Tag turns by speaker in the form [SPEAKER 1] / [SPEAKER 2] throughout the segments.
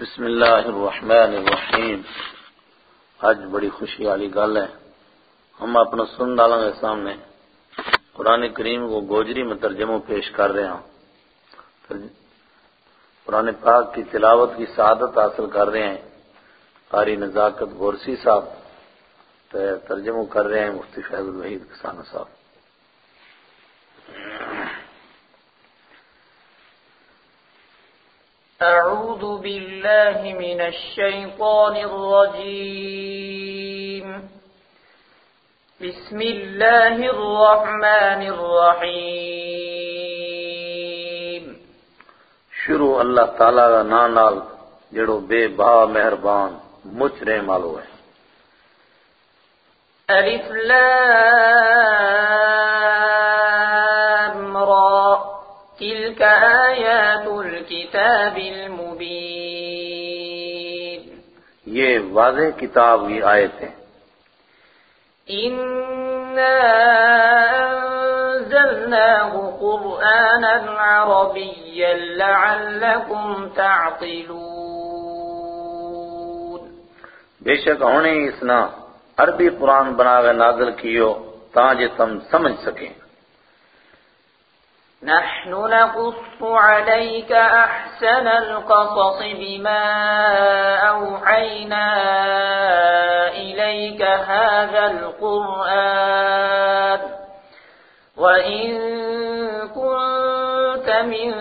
[SPEAKER 1] بسم اللہ الرحمن الرحیم۔ آج بڑی خوشی والی گل ہے۔ ہم اپنا سن ڈالیں گے سامنے۔ قرآن کریم کو گوجری میں ترجمہ پیش کر رہے ہیں۔ قرآن پاک کی تلاوت کی سعادت حاصل کر رہے ہیں۔ قاری نزاکت گورسی صاحب ترجمہ کر رہے ہیں مفتی فیض الوحید کسان صاحب۔
[SPEAKER 2] أعوذ بالله من الشيطان الرجيم. بسم الله الرحمن الرحيم.
[SPEAKER 1] شروع اللہ تعالیٰ کا نام نال جڑو بے بھا مہربان مچ رحم والو ہے۔
[SPEAKER 2] ألف لام تلك آيات الكتاب المبين
[SPEAKER 1] یہ واضح کتاب کی آیت ہے۔
[SPEAKER 2] إنا أنزلناه قرآنا عربيا لعلكم تعقلون۔
[SPEAKER 1] بے شک ہونے اس نا عربی قرآن بنا کے نازل کیو تاں تم سمجھ سکیں۔
[SPEAKER 2] نحن نقص عليك أحسن القصص بما أوحينا إليك هذا القرآن. وإن كنت من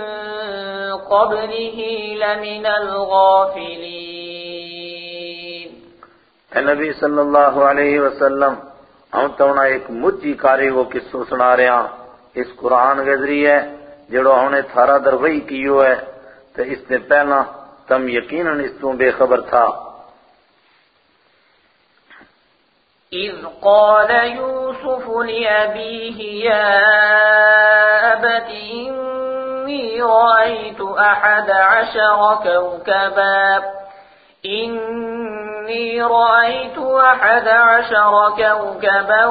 [SPEAKER 2] قبله لمن الغافلين.
[SPEAKER 1] اے نبی صلی اللہ علیہ وسلم ہم تونا ایک مجھی کاری کو قصو سنا رہے ہیں۔ اس قرآن کے ذریعے جڑو ہم نے تھارا دروئی کیو ہے تو اس سے پہلا تم یقیناً اس تو بے خبر تھا۔
[SPEAKER 2] إذ قال يوسف لأبيه يا أبت إني رأيت أحد عشر كوكبا إني رأيت أحد عشر كوكبا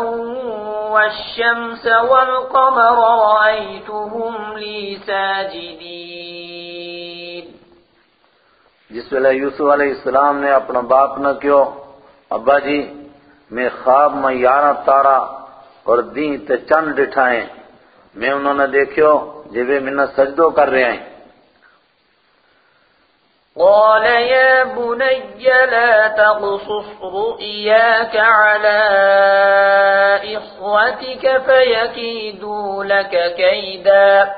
[SPEAKER 2] والشمس والقمر رأيتهم لي ساجدين.
[SPEAKER 1] جس ویلے یوسف علیہ السلام نے اپنا باپ نہ کیو ابا جی میں خواب میں یارہ تارا اور دین تے چند ڈٹھائیں۔ میں انہوں نے دیکھو جب منہ سجدو کر رہے ہیں۔
[SPEAKER 2] قال يا لا تقصص رؤياك على إخوتك فيكيدوا لك كيدا.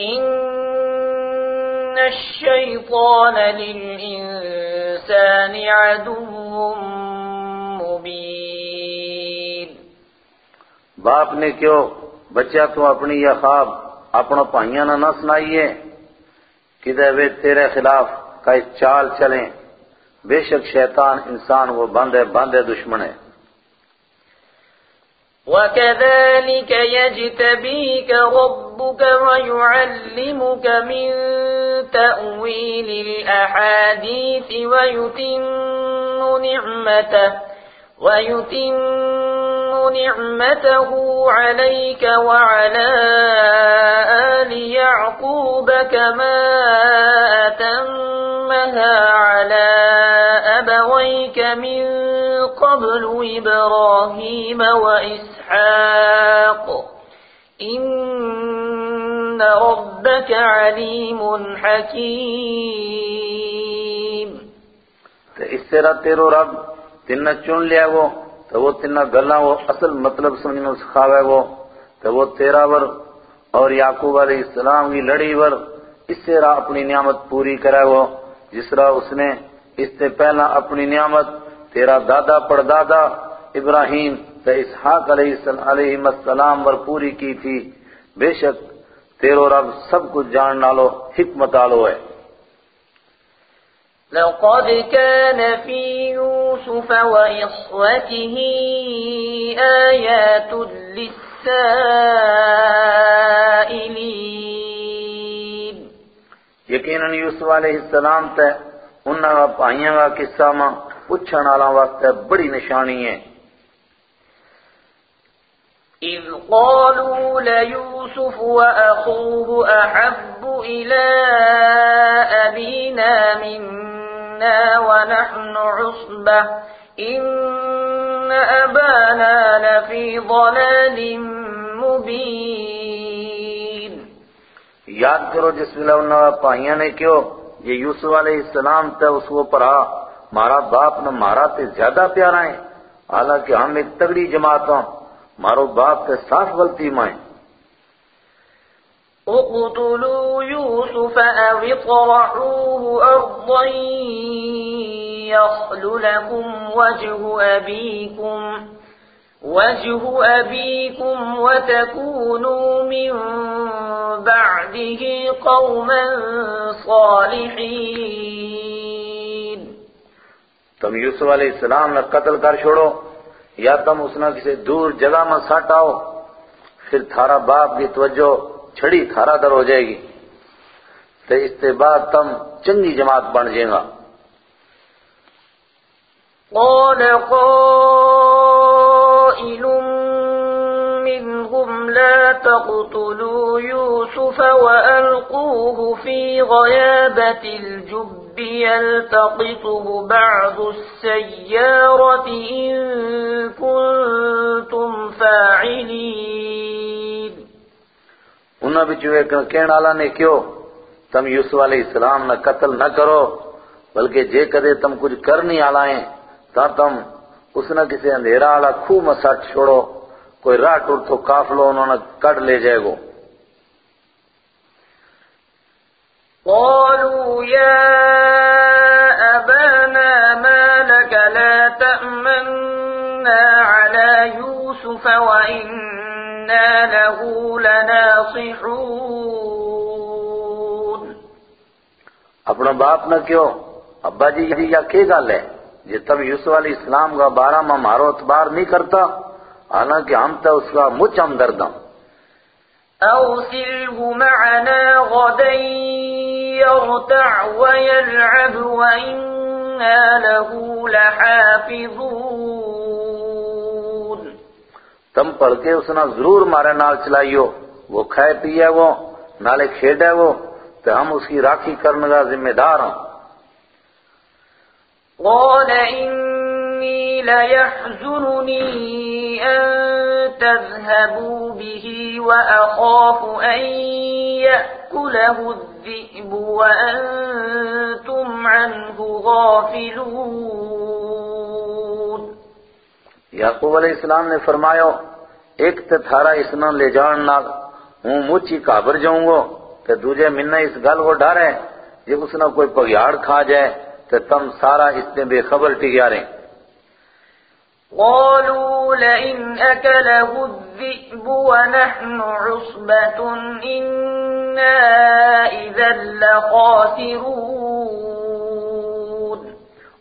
[SPEAKER 2] إن الشيطان للإنسان عدو مبين.
[SPEAKER 1] باپ نے کیوں بچہ تو اپنی یہ خواب اپنا پائیاں نہ سنائیے؟ کدے وہ تیرے خلاف کا چال چلیں؟ بے شک شیطان انسان وہ باندھے باندھے دشمن ہے۔
[SPEAKER 2] وكذلك يجتبيك ربك ويعلمك من تأويل الأحاديث ويتم نعمته ويتم نعمته عليك وعلى آل يعقوب كما أتمها على من قبل إبراهيم وإسحاق. إن ربك عليم حكيم.
[SPEAKER 1] تو اس طرح تیرو رب تنہ چن لیا وہ، تو وہ تنہ گلا وہ اصل مطلب سمجھنا سکھاوے وہ، تو وہ تیرا ور اور یعقوب علیہ السلام کی لڑی ور اس طرح اپنی نعمت پوری کرے وہ، جس طرح اس نے اس سے پہلا اپنی نعمت تیرا دادا پردادا ابراہیم تو اسحاق علیہ السلام ور پوری کی تھی۔ بے شک تیرو رب سب کچھ جان نالو حکمت آلو ہے۔
[SPEAKER 2] لقد كان في يوسف وإخوته آيات للسائلين.
[SPEAKER 1] یقیناً یوسف علیہ السلام تے انہاں پائیاں کا قصہ ماں پوچھن والا واسطے بڑی نشانی ہے۔
[SPEAKER 2] إذ قالوا ليوسف وأخوه أحب إلى أبينا منا ونحن عصبة إن أبانا لفي ضلال مبين۔
[SPEAKER 1] یاد کرو جس ملا انہا پائیاں نے کیوں یہ یوسف علیہ السلام تے اس کو پڑھا مارا باپ نہ مارا تے زیادہ پیارا ہے حالانکہ ہم ایک تگڑی جماعت ہوں مارو باپ تے صاف غلطی مائیں۔
[SPEAKER 2] اقتلوا يوسف أو اطرحوه أرضا يخل لكم وجه أبيكم وجه أبيكم وتكونوا من بعده قوما صالحين
[SPEAKER 1] تم یوسف علیہ السلام نے قتل کر چھوڑو، یا تم اس نے کسی دور جگہ میں سٹ آؤ، پھر تھارا باپ کی توجہ چھڑی تھارا در ہو جائے گی۔ تو اس کے بعد تم چنگی جماعت بن جائے گا۔
[SPEAKER 2] قال قائل منهم لا تقتلوا يوسف وألقوه في غيابة الجب يلتقطه بعض السيارة إن كنتم فاعلين
[SPEAKER 1] انہوں بچو ایک کہنے والا نے کیوں تم یوسف علیہ السلام نہ قتل نہ کرو، بلکہ جے کدے تم کچھ کر نہیں آلائیں تا تم اس نے کسی اندھیرا والا خوہ میں سٹ چھوڑو، کوئی راہ ٹور تو کافلو انہوں نے کٹ لے جائے گو۔
[SPEAKER 2] قالوا يا أبانا ما لك لا تأمنا على يوسف وإنا له لناصحون.
[SPEAKER 1] اپنا باپ نہ کیوں ابا جی یہ یا کیا گل ہے؟ یہ تب یوسف علیہ السلام کا بارہ میں مارو اتبار نہیں کرتا حالانکہ ہم تو اس کا مچ ہمدرد ہوں
[SPEAKER 2] أرسله معنا غدا يرتع ويلعب وإنا له لحافظون.
[SPEAKER 1] تم پڑھ کے اس نے ضرور مارے نال چلائیو وہ کھائے پیے وہ نالے کھیڈے وہ تو ہم اس کی راکھی کرنے کا ذمہ دار ہوں
[SPEAKER 2] قال إني ليحزنني أن تذهبوا به وأخاف أن يأكله الذئب وأنتم عنه غافلون۔
[SPEAKER 1] یعقوب علیہ السلام نے فرمایا ایک تے تھارا اسنا لے جان نال ہوں مچی کابر جاؤں گو تے دوجے منہ اس گل کو ڈر ہے جب اس نے کوئی پگیاڑ کھا جائے تے تم سارا اس نے بے خبر ٹگیا رہے۔
[SPEAKER 2] قالوا لئن أكله الذئب ونحن عصبة إِنَّا إِذًا لَخَاسِرُونَ.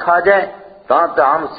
[SPEAKER 1] کھا جائے تاں تاں ہم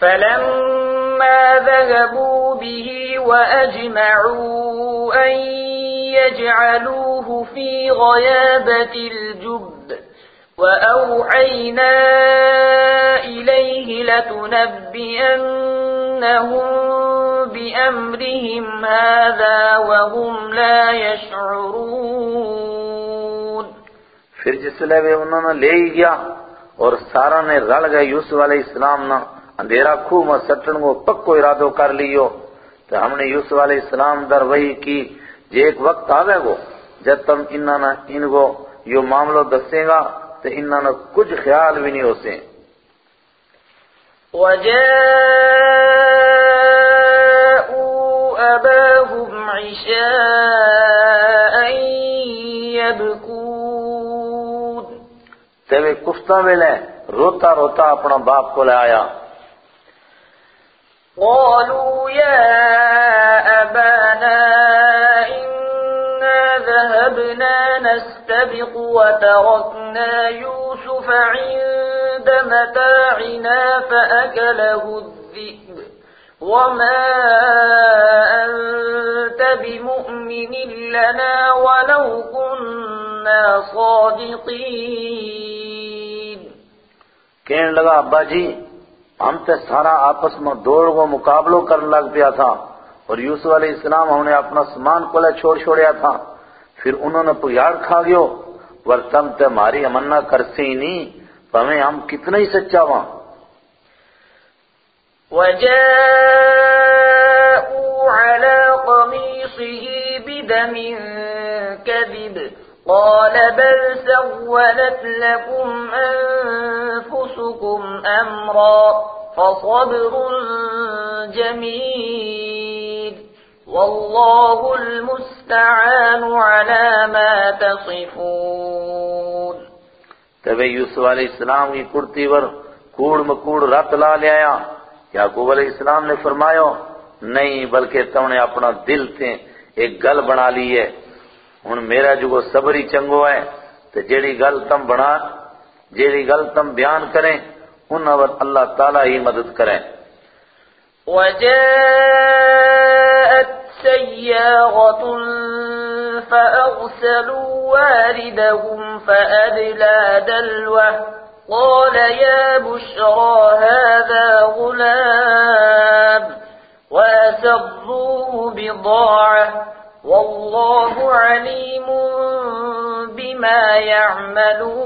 [SPEAKER 2] فلما ذهبوا به وأجمعوا أن يجعلوه في غيابة الجب وأوحينا إليه لتنبئنهم بأمرهم هذا وهم لا يشعرون
[SPEAKER 1] پھر جس لیے وہ انہوں نے لے ہی گیا اور سارا نے رل گئے یوسف علیہ السلام نہ اندھیرا خوہ میں سٹن کو پکو ارادو کر لیو۔ تو ہم نے یوسف علیہ السلام در وہی کی، جے ایک وقت آوے گو، جب تم انہوں نے ان کو یہ معاملہ دسے گا تو انہوں نے کچھ خیال بھی نہیں ہو سے
[SPEAKER 2] وجاءوا أباهم عشاء يبكون۔
[SPEAKER 1] تے وہ کفتہ ویلے روتا روتا اپنا باپ کو لے آیا۔
[SPEAKER 2] قالوا يا نستبق وتركنا يوسف عند متاعنا فأكله الذئب. وما أنت بمؤمن لنا ولو كنا صادقين.
[SPEAKER 1] کہنے لگا، ابا جی ہم تے سارا آپس میں دوڑ کو مقابلو کرنے لگ پیا تھا اور یوسف علیہ السلام ہم نے اپنا سامان کو چھوڑ چھوڑیا تھا۔ پھر انہوں نے پگیار کھا گیو ور تے ماری امنا کرسی ہی نہیں۔ پہمیں ہم کتنا ہی سچا وہاں
[SPEAKER 2] وجاءوا على قميصه بدم كذب قال بل سولت لكم أنفسكم أمرا فصبر جميل والله المستعان على ما تصفون.
[SPEAKER 1] تبے یوسف علیہ السلام کی کرتی ور کوڑ مکوڑ رت لا لیا یعقوب علیہ السلام نے فرمایا نہیں بلکہ تم نے اپنا دل تھے ایک گل بنا لی ہے۔ ہن میرا جو صبر ہی چنگو ہے۔ تو جیڑی گل تم بنا جیڑی گل تم بیان کریں ان اور اللہ تعالیٰ ہی مدد کریں۔
[SPEAKER 2] وجاءت سيارة فأرسلوا واردهم فأدلى دلوه. قال يا بشرى هذا غلام وأسروه بضاعة. والله عليم بما يعملون.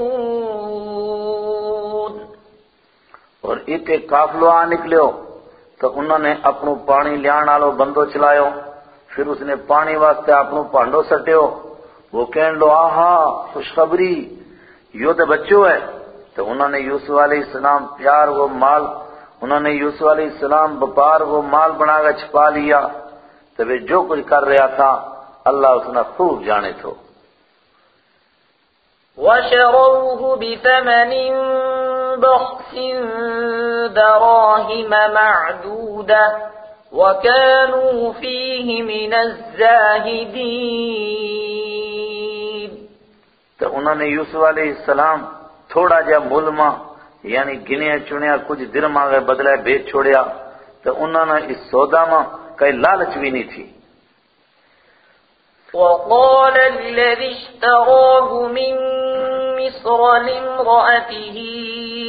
[SPEAKER 1] اور ایک ایک قافلو آ نکلیو تو انہوں نے اپنو پانی لیان آلو بندو چلایو پھر اس نے پانی واسطے اپنو پانڈو سٹیو۔ وہ کہن لو آہا، خوشخبری، یو تے بچو ہے۔ تو انہوں نے یوسف علیہ السلام پیار وہ مال، انہوں نے یوسف علیہ السلام بپار وہ مال بنا کر چھپا لیا۔ تو وہ جو کچھ کر رہا تھا، اللہ اس نے خوب جانے تھو۔
[SPEAKER 2] وشروه بثمن بخس دراهم معدودة۔ وكانوا فيه من الزاهدين
[SPEAKER 1] تو انہوں نے یوسف علیہ السلام تھوڑا جا ملما یعنی گنیا چنیا کچھ درما گئے بدلے بیچ چھوڑیا تو انہوں نے اس سودا میں کئی لالچ بھی نہیں تھی۔
[SPEAKER 2] وقال الذي اشتراه من مصر لامرأته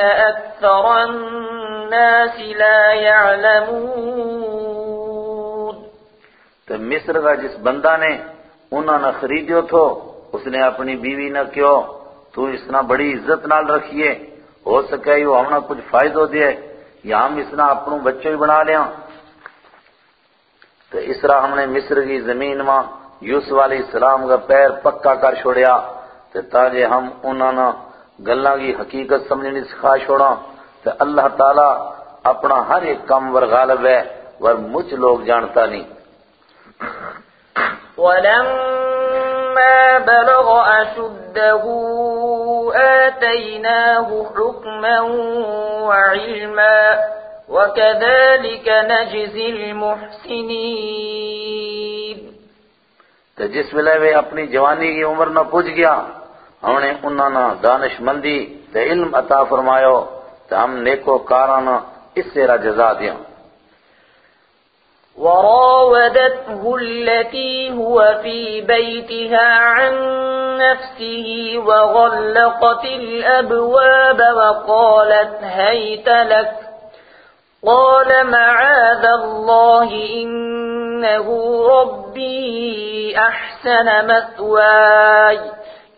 [SPEAKER 2] أكثر الناس لا يعلمون
[SPEAKER 1] تو مصر کا جس بندہ نے انہوں نے خریدیو تھو، اس نے اپنی بیوی نہ کیو، تو اس نے بڑی عزت نال رکھیے۔ ہو سکے یو ہمنا کچھ فائدہ دے، یا ہم اس نے اپنوں بچوں ہی بنا لیا تو اس طرح ہم نے مصر کی زمین ماں یوسف علیہ السلام کا پیر پکا کر چھوڑیا تو تاکہ ہم انہوں نے گلاں کی حقیقت سمجھنے سکھا چھوڑا تو اللہ تعالیٰ اپنا ہر ایک کام ور غالب ہے ور مجھ لوگ جانتا نہیں۔
[SPEAKER 2] ولما بلغ أشده آتيناه حكما وعلما وكذلك نجزي المحسنين۔
[SPEAKER 1] تو جس ویلے وہ اپنی جوانی کی عمر نہ پوچھ گیا ہم نے انہوں نے دانش مندی تے علم عطا فرمایو تو ہم نیکو کارانہ اس سے را جزا دیا
[SPEAKER 2] وراودته التي هو في بيتها عن نفسه وغلقت الأبواب وقالت هيت لك. قال معاذ الله إنه ربي أحسن مثواي.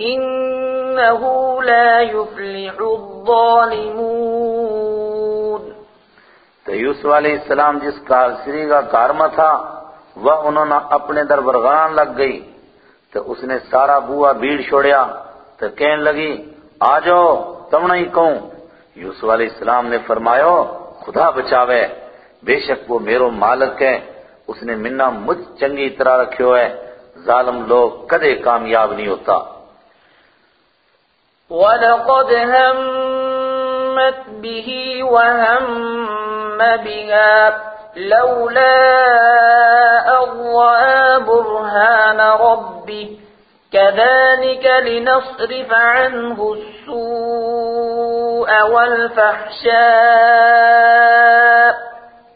[SPEAKER 2] إنه لا يفلح الظالمون.
[SPEAKER 1] تو یوسف علیہ السلام جس کارسری کا کارما تھا، وہ انہوں نے اپنے در برغان لگ گئی۔ تو اس نے سارا بوا بھیڑ چھوڑیا۔ تو کہنے لگی، آ جاؤ، تم نہیں کہوں۔ یوسف علیہ السلام نے فرمایا، خدا بچاوے، بے شک وہ میرو مالک ہے۔ اس نے منا مجھ چنگی طرح رکھیو ہے ظالم لوگ کدے کامیاب نہیں ہوتا۔
[SPEAKER 2] ولقد همت به وهم بها لولا أن برهان ربه. كذلك لنصرف عنه السوء والفحشاء.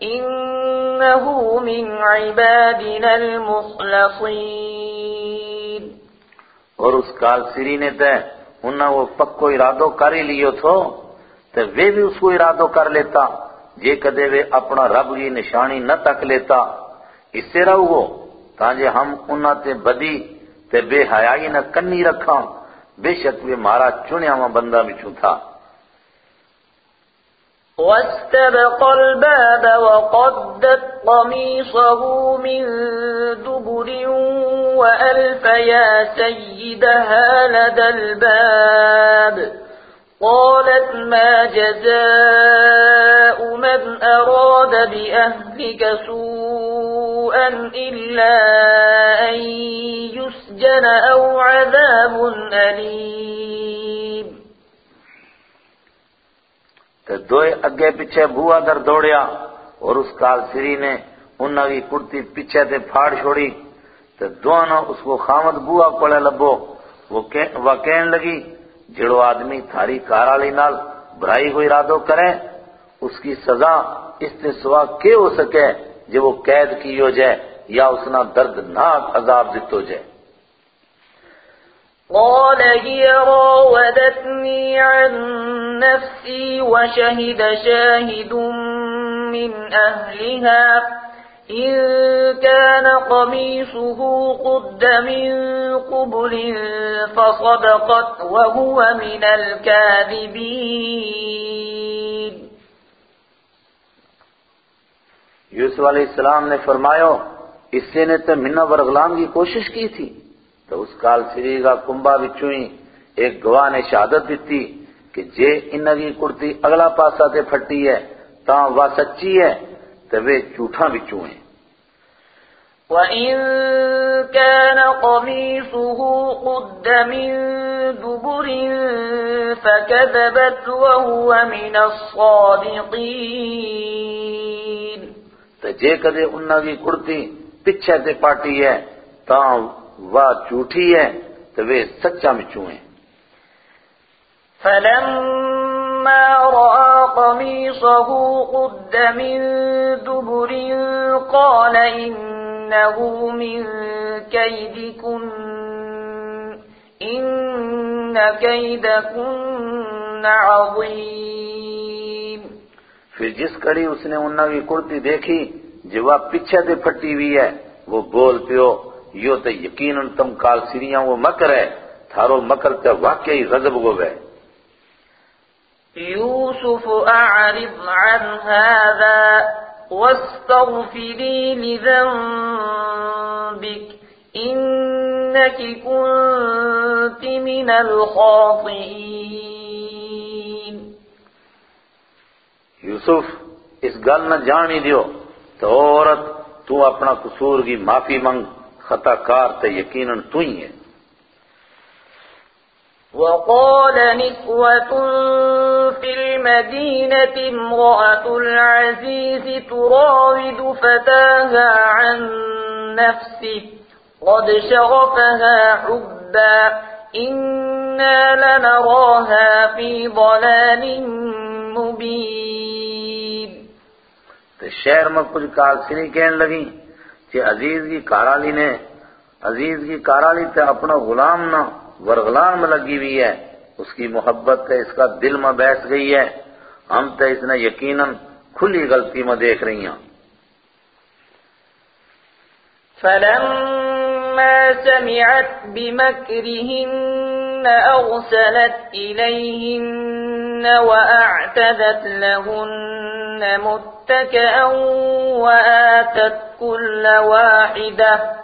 [SPEAKER 2] إنه من عبادنا المخلصين.
[SPEAKER 1] اور اس کال سری نے انہاں وہ پکو ارادو کر ہی لیو تھو، تے وہ بھی اس کو ارادو کر لیتا۔ جے کدے وہ اپنا رب کی نشانی نہ تک لیتا۔ اس سے رہو وہ، تانجے ہم انہاں تے بدی تے بے حیائی نہ کنی رکھاں۔ بے شک وہ مارا چنیا ہوا بندہ بچوں تھا۔
[SPEAKER 2] واستبق الباب وقدت قميصه من دبر وألف يا سيدها لدى الباب. قالت ما جزاء من أراد بأهلك سوءا إلا أن يسجن أو عذاب أليم.
[SPEAKER 1] تو دوئے اگے پیچھے بوا در دوڑیا اور اس کال سری نے انہوں کی کرتی پیچھے تے پھاڑ چھوڑی تو دونوں اس کو خامد بوا کولے لبو وہ کہن لگی، جڑو آدمی تھاری کارالی نال برائی کو ارادو کرے، اس کی سزا اس سے سوا کے ہو سکے جو وہ قید کی ہو جائے یا اس نہ دردناک عذاب دیتو جائے
[SPEAKER 2] قال هي راودتني عن نفسي وشهد شاهد من أهلها إن كان قميصه قد من قبل فصدقت وهو من الكاذبين
[SPEAKER 1] یوسف علیہ السلام نے فرمایا، اس سے نے تو منہ ورغلام کی کوشش کی تھی، تو اس کال سری کا کنبا بچوں ہی ایک گواہ نے شہادت دیتی کہ جے انہ کی کرتی اگلا پاسا تے پھٹی ہے، تاں وہ سچی ہے۔ تو وہ جھوٹا بچوں ہیں۔
[SPEAKER 2] وَإِن كَانَ قَمِيصُهُ قُدَّ مِن دُبُرٍ فَكَذَبَتْ وَهُوَ مِنَ الصَّادِقِينَ۔
[SPEAKER 1] تو جے کدے انہاں کی کرتی پچھے تے پاٹی ہے تاں وہ جھوٹی ہے تو وہ سچا مچوں ہیں۔
[SPEAKER 2] فَلَمَّا رَأَى قَمِيصَهُ قُدَّ مِن دُبُرٍ قَالَ إِنَّهُ مِن كَيْدِكُنَّ، إِنَّ كَيْدَكُنَّ عَظِيمٌ.
[SPEAKER 1] پھر جس کڑی اس نے انہاں کی کرتی دیکھی، جو وہ پیچھے تے پھٹی ہوئی ہے، وہ بول پیو یو تے یقیناً تم کال سریاں وہ مکر ہے، تھارو مکر تے واقعی غضب گو گئے۔
[SPEAKER 2] يوسف أعرض عن هذا واستغفري لذنبك إنك كنت من الخاطئين.
[SPEAKER 1] یوسف اس گل نہ جان دیو تو عورت تو اپنا قصور کی معافی منگ خطا کار تے یقیناً تو ہی ہے۔
[SPEAKER 2] وقال نسوة في المدينة امرأة العزيز تراود فتاها عن نفسه قد شغفها حبا إنا لنراها في ضلال مبين۔
[SPEAKER 1] تو شہر میں کچھ کال کہنے لگی کہ عزیز کی کارالی نے، عزیز کی کارالی تے اپنا غلام نہ ورغلان لگی ہوئی ہے اس کی محبت تے اس کا دل میں بیس گئی ہے ہم تے اس نے یقینا کھلی غلطی میں دیکھ رہی ہیں
[SPEAKER 2] فَلَمَّا سَمِعَتْ بِمَكْرِهِنَّ أَغْسَلَتْ إِلَيْهِنَّ وَأَعْتَدَتْ لَهُنَّ مُتَّكَأً وَآتَتْ كُلَّ وَاحِدَةً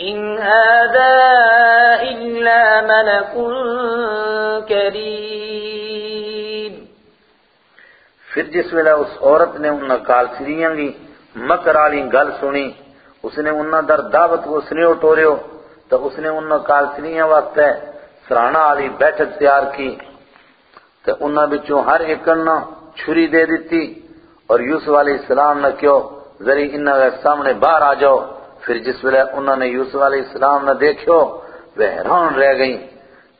[SPEAKER 2] إن هذا إلا ملك كريم
[SPEAKER 1] پھر جس ویلے اس عورت نے انہاں کال سریاں گی، مکر آلی گل سنی، اس نے انہاں در دعوت کو سنے اٹھوریو تو اس نے انہاں کال سریاں وقت سرانا آلی بیٹھک تیار کی، تو انہاں بچوں ہر ایکڑنا چھری دے دیتی، اور یوسف علیہ السلام نے کیوں ذری انہاں کے سامنے باہر آ جاؤ۔ پھر جس ویلے انہوں نے یوسف علیہ السلام نے دیکھو وہ حیران رہ گئیں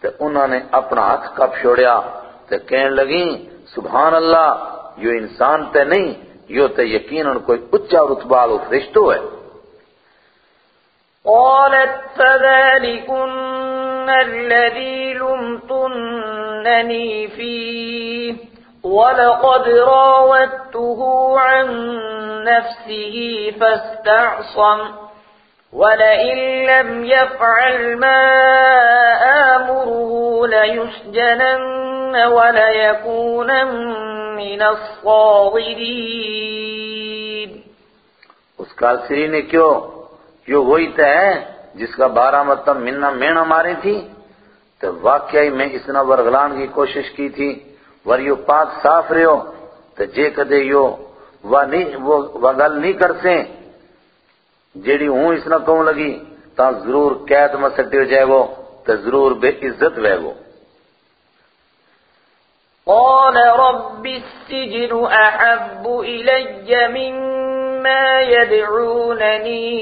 [SPEAKER 1] تو انہوں نے اپنا ہاتھ کپ چھوڑیا تو کہنے لگیں، سبحان اللہ یہ انسان تے نہیں یہ تے یقیناً کوئی اچا رتبہ لو فرشتو ہے۔
[SPEAKER 2] قالت فذلكن الذي لمتنني فيه ولقد راودته عن نفسه فاستعصم۔ ولئن لم يفعل ما آمره ليسجنن وليكون من الصاغرين
[SPEAKER 1] اس کالسری نے کیوں؟ یہ وہی تو ہے، جس کا بارہ مطلب منہ مینا ماری تھی، تو واقعی میں اس نہ ورغلان کی کوشش کی تھی۔ ور یو پاک صاف رہو، تو جے کدے یو، وہ گل نہیں کرسیں۔ جیڑی ہوں اس نہ کہوں لگی تا ضرور قید میں سٹی ہو جائے گو تو ضرور بے عزت وے گو
[SPEAKER 2] قال رب السجن أحب إلي مما يدعونني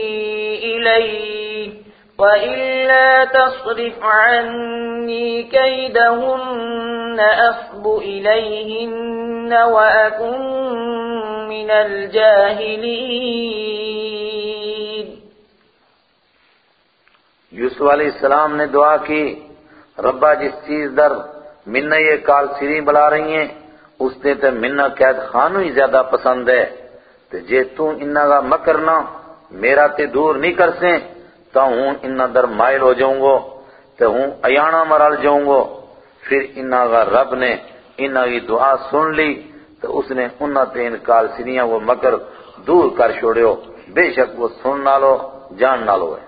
[SPEAKER 2] إليه، وإلا تصرف عني كيدهن أصب إليهن وأكن من الجاهلين۔
[SPEAKER 1] یوسف علیہ السلام نے دعا کی، ربا جس چیز در منہ یہ کال سری بلا رہی ہیں، اس نے تے منہ قید خانو ہی زیادہ پسند ہے۔ تے جے تو انہا کا مکرنا میرا تے دور نہیں کر سیں تو ہوں انہا در مائل ہو جاؤں گو، تے ہوں ایانا مرال جاؤں گو۔ پھر انہا کا رب نے انہا کی دعا سن لی تو اس نے انہا تے ان کال سریاں وہ مکر دور کر چھوڑیو۔ بے شک وہ سن نالو، جان نالو ہے۔